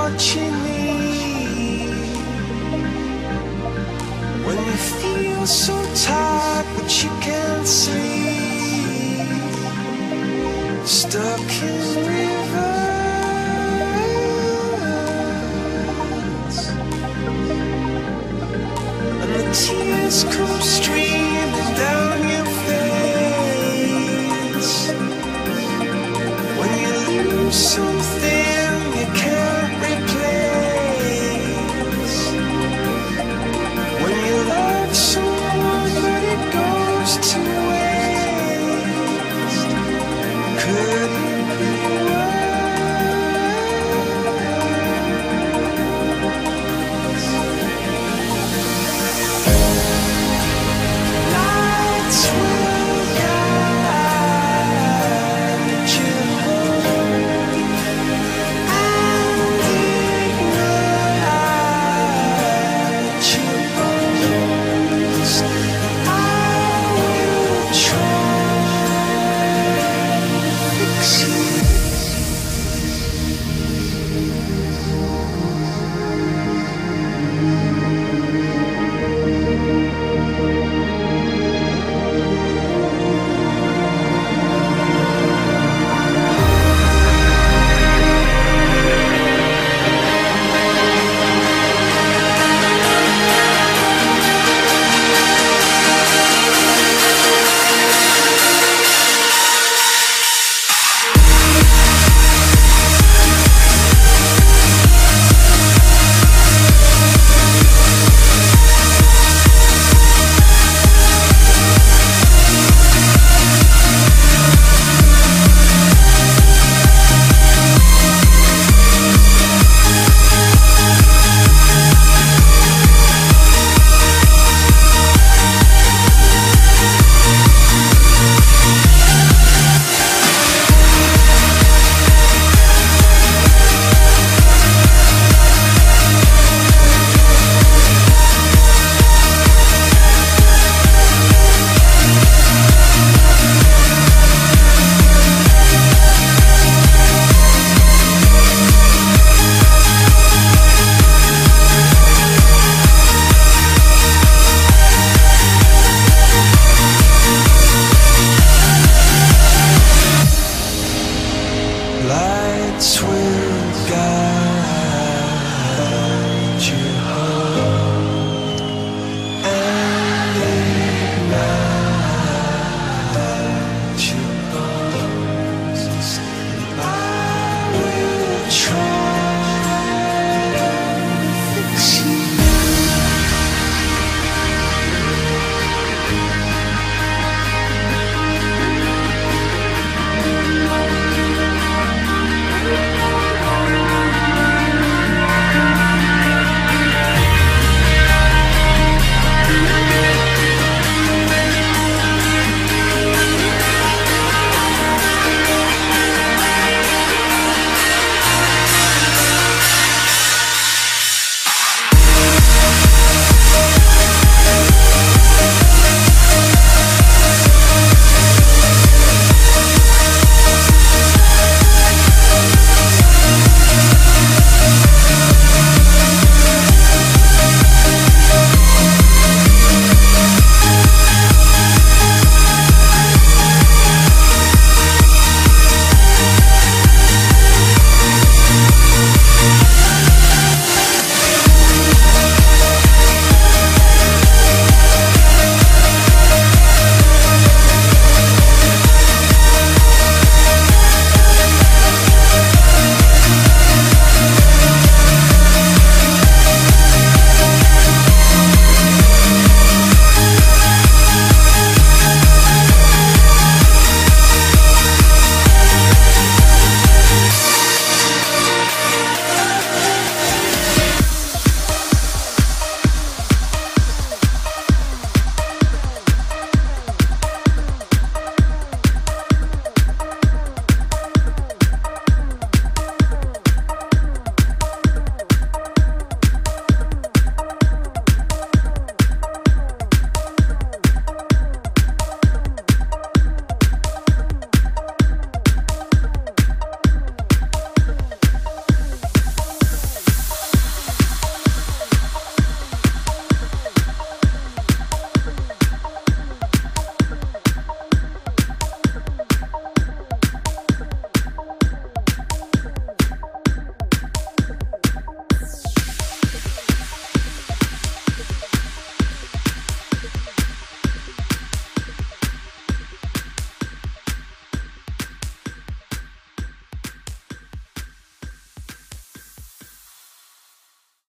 watching me. When you feel so tired but you can't sleep. Stuck in rivers. And the tears come streaming.